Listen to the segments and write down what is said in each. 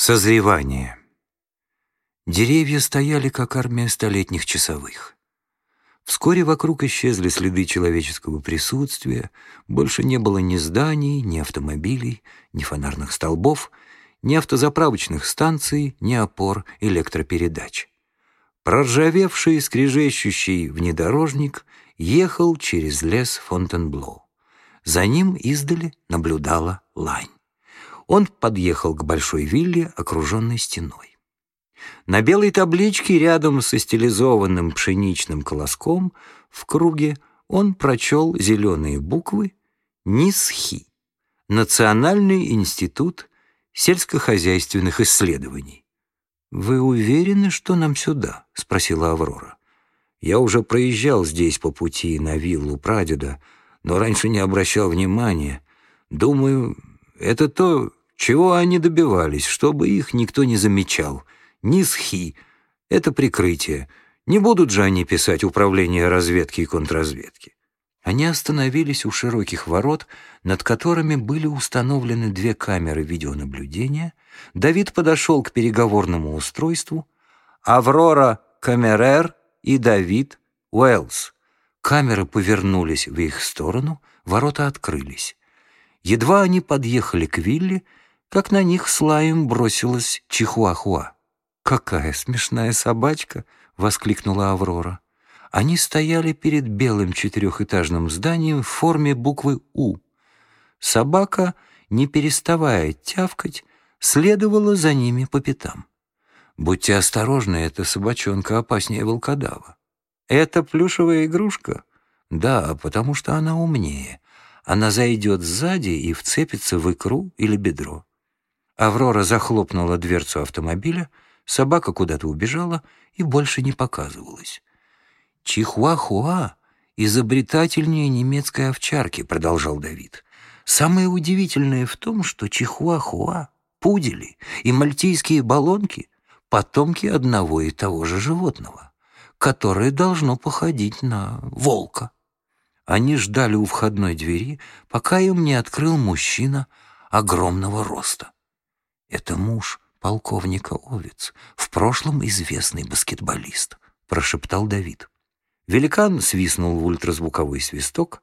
Созревание. Деревья стояли, как армия столетних часовых. Вскоре вокруг исчезли следы человеческого присутствия, больше не было ни зданий, ни автомобилей, ни фонарных столбов, ни автозаправочных станций, ни опор электропередач. Проржавевший, скрежещущий внедорожник ехал через лес Фонтенбло. За ним издали наблюдала лань. Он подъехал к большой вилле, окруженной стеной. На белой табличке рядом со стилизованным пшеничным колоском в круге он прочел зеленые буквы НИСХИ — Национальный институт сельскохозяйственных исследований. «Вы уверены, что нам сюда?» — спросила Аврора. «Я уже проезжал здесь по пути на виллу прадеда, но раньше не обращал внимания. Думаю, это то, чего они добивались, чтобы их никто не замечал. Низхи — это прикрытие. Не будут же они писать управление разведки и контрразведки. Они остановились у широких ворот, над которыми были установлены две камеры видеонаблюдения. Давид подошел к переговорному устройству. Аврора Камерер и Давид Уэллс. Камеры повернулись в их сторону, ворота открылись. Едва они подъехали к вилле, как на них с лаем бросилась Чихуахуа. «Какая смешная собачка!» — воскликнула Аврора. Они стояли перед белым четырехэтажным зданием в форме буквы «У». Собака, не переставая тявкать, следовала за ними по пятам. «Будьте осторожны, эта собачонка опаснее волкодава». «Это плюшевая игрушка?» «Да, потому что она умнее. Она зайдет сзади и вцепится в икру или бедро. Аврора захлопнула дверцу автомобиля, собака куда-то убежала и больше не показывалась. «Чихуахуа изобретательнее немецкой овчарки», — продолжал Давид. «Самое удивительное в том, что чихуахуа, пудели и мальтийские баллонки — потомки одного и того же животного, которое должно походить на волка». Они ждали у входной двери, пока им не открыл мужчина огромного роста. «Это муж полковника Овец, в прошлом известный баскетболист», — прошептал Давид. Великан свистнул в ультразвуковой свисток,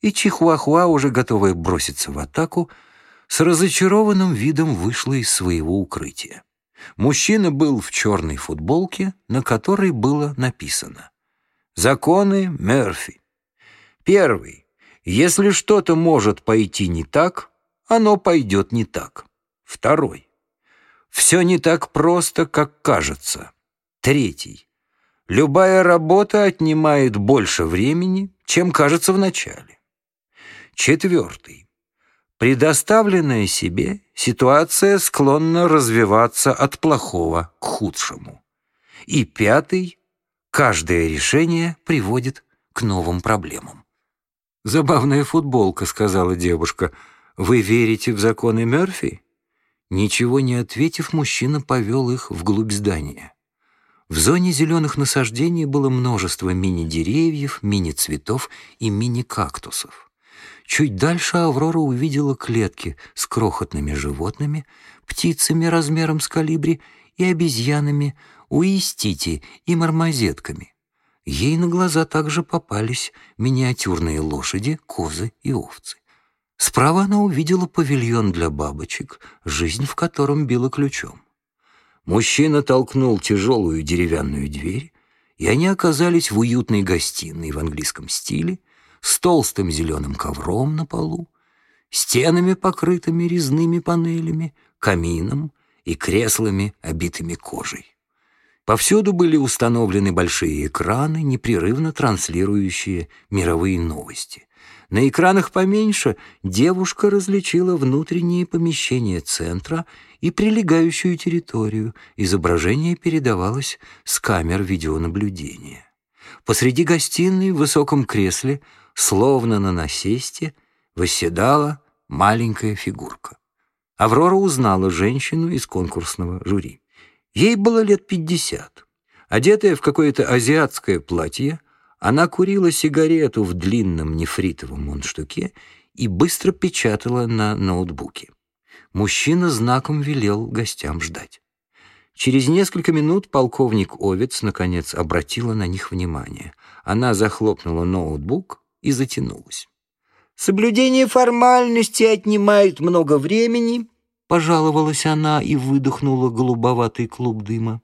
и Чихуахуа, уже готовая броситься в атаку, с разочарованным видом вышла из своего укрытия. Мужчина был в черной футболке, на которой было написано «Законы Мерфи». Первый. Если что-то может пойти не так, оно пойдет не так. Второй. Все не так просто, как кажется. Третий. Любая работа отнимает больше времени, чем кажется вначале. Четвертый. Предоставленная себе, ситуация склонна развиваться от плохого к худшему. И пятый. Каждое решение приводит к новым проблемам. «Забавная футболка», — сказала девушка. «Вы верите в законы Мёрфи?» Ничего не ответив, мужчина повел их вглубь здания. В зоне зеленых насаждений было множество мини-деревьев, мини-цветов и мини-кактусов. Чуть дальше Аврора увидела клетки с крохотными животными, птицами размером с калибри и обезьянами, уистити и мармозетками. Ей на глаза также попались миниатюрные лошади, козы и овцы. Справа она увидела павильон для бабочек, жизнь в котором била ключом. Мужчина толкнул тяжелую деревянную дверь, и они оказались в уютной гостиной в английском стиле, с толстым зеленым ковром на полу, стенами, покрытыми резными панелями, камином и креслами, обитыми кожей. Повсюду были установлены большие экраны, непрерывно транслирующие мировые новости. На экранах поменьше девушка различила внутренние помещения центра и прилегающую территорию. Изображение передавалось с камер видеонаблюдения. Посреди гостиной в высоком кресле, словно на насесте, восседала маленькая фигурка. Аврора узнала женщину из конкурсного жюри. Ей было лет пятьдесят. Одетая в какое-то азиатское платье, она курила сигарету в длинном нефритовом мундштуке и быстро печатала на ноутбуке. Мужчина знаком велел гостям ждать. Через несколько минут полковник Овец, наконец, обратила на них внимание. Она захлопнула ноутбук и затянулась. «Соблюдение формальности отнимает много времени», — пожаловалась она и выдохнула голубоватый клуб дыма.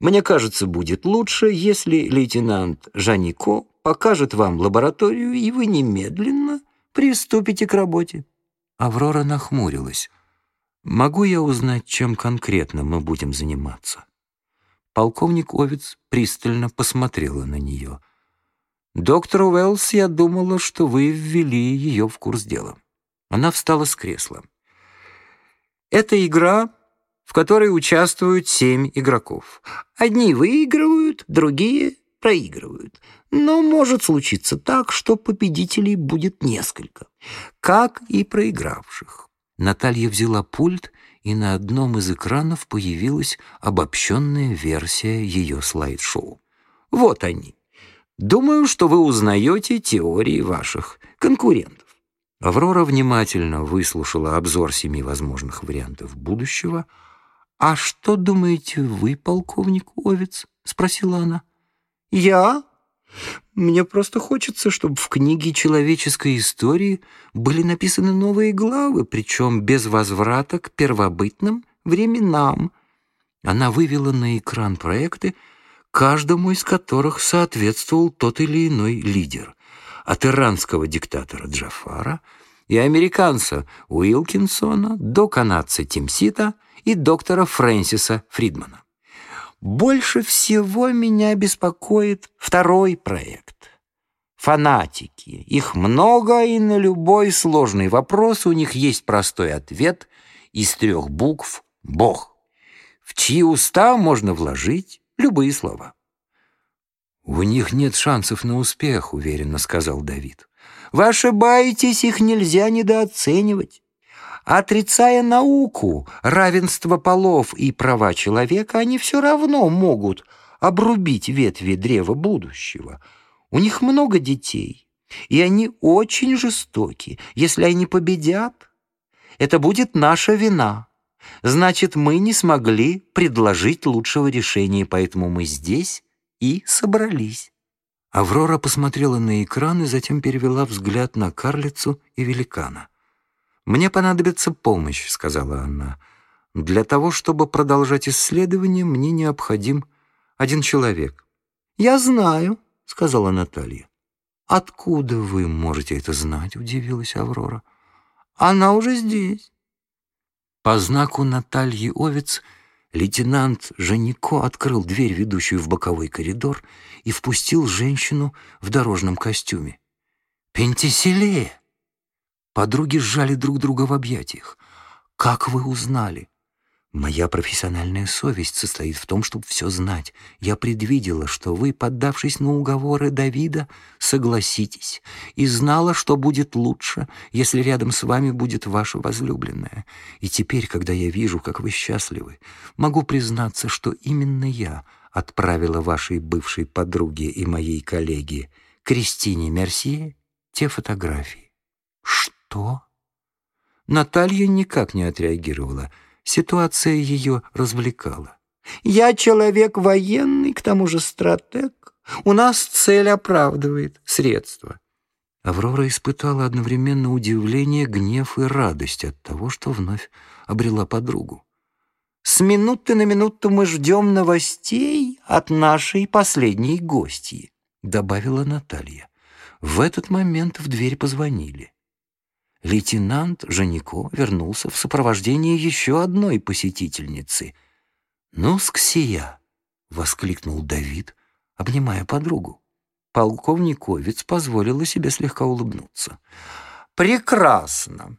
«Мне кажется, будет лучше, если лейтенант Жанико покажет вам лабораторию, и вы немедленно приступите к работе». Аврора нахмурилась. Могу я узнать, чем конкретно мы будем заниматься?» Полковник Овец пристально посмотрела на нее. «Доктор Уэллс, я думала, что вы ввели ее в курс дела». Она встала с кресла. «Это игра, в которой участвуют семь игроков. Одни выигрывают, другие проигрывают. Но может случиться так, что победителей будет несколько, как и проигравших. Наталья взяла пульт, и на одном из экранов появилась обобщенная версия ее слайд-шоу. Вот они. Думаю, что вы узнаете теории ваших конкурентов. Аврора внимательно выслушала обзор семи возможных вариантов будущего. «А что думаете вы, полковник Овец?» — спросила она. «Я?» Мне просто хочется, чтобы в книге человеческой истории были написаны новые главы, причем без возврата к первобытным временам. Она вывела на экран проекты, каждому из которых соответствовал тот или иной лидер. От иранского диктатора Джафара и американца Уилкинсона до канадца Тимсита и доктора Фрэнсиса Фридмана. Больше всего меня беспокоит второй проект. Фанатики. Их много, и на любой сложный вопрос у них есть простой ответ из трех букв «Бог», в чьи уста можно вложить любые слова. «У них нет шансов на успех», — уверенно сказал Давид. «Вы ошибаетесь, их нельзя недооценивать. Отрицая науку, равенство полов и права человека, они все равно могут обрубить ветви древа будущего. У них много детей, и они очень жестоки. Если они победят, это будет наша вина. Значит, мы не смогли предложить лучшего решения, поэтому мы здесь и собрались. Аврора посмотрела на экран и затем перевела взгляд на карлицу и великана. «Мне понадобится помощь», — сказала она. «Для того, чтобы продолжать исследование, мне необходим один человек». «Я знаю», — сказала Наталья. «Откуда вы можете это знать?» — удивилась Аврора. «Она уже здесь». По знаку Натальи Овец лейтенант Жанико открыл дверь, ведущую в боковой коридор, и впустил женщину в дорожном костюме. «Пентиселея!» Подруги сжали друг друга в объятиях. «Как вы узнали?» «Моя профессиональная совесть состоит в том, чтобы все знать. Я предвидела, что вы, поддавшись на уговоры Давида, согласитесь, и знала, что будет лучше, если рядом с вами будет ваша возлюбленная. И теперь, когда я вижу, как вы счастливы, могу признаться, что именно я отправила вашей бывшей подруге и моей коллеге Кристине Мерсье те фотографии. «Что?» Наталья никак не отреагировала. Ситуация ее развлекала. «Я человек военный, к тому же стратег. У нас цель оправдывает средства». Аврора испытала одновременно удивление, гнев и радость от того, что вновь обрела подругу. «С минуты на минуту мы ждем новостей от нашей последней гости», — добавила Наталья. В этот момент в дверь позвонили лейтенант Жанико вернулся в сопровождении еще одной посетительницы. «Ну, Сксия!» — воскликнул Давид, обнимая подругу. Полковниковец позволила себе слегка улыбнуться. «Прекрасно!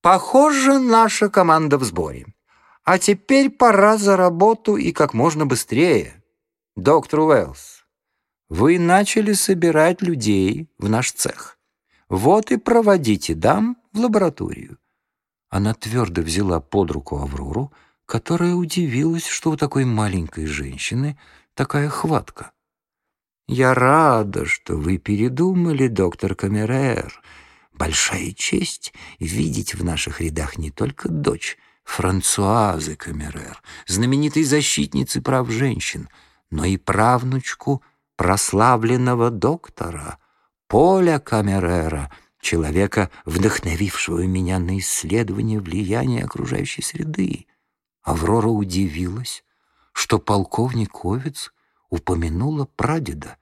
Похоже, наша команда в сборе. А теперь пора за работу и как можно быстрее. Доктор Уэллс, вы начали собирать людей в наш цех. Вот и проводите дам в лабораторию». Она твердо взяла под руку Аврору, которая удивилась, что у такой маленькой женщины такая хватка. «Я рада, что вы передумали, доктор Камерер. Большая честь видеть в наших рядах не только дочь Франсуазы Камерер, знаменитой защитницы прав женщин, но и правнучку прославленного доктора Поля Камерера, человека, вдохновившего меня на исследование влияния окружающей среды. Аврора удивилась, что полковник Овец упомянула прадеда.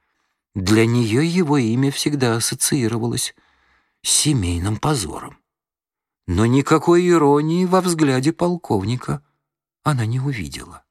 Для нее его имя всегда ассоциировалось с семейным позором. Но никакой иронии во взгляде полковника она не увидела.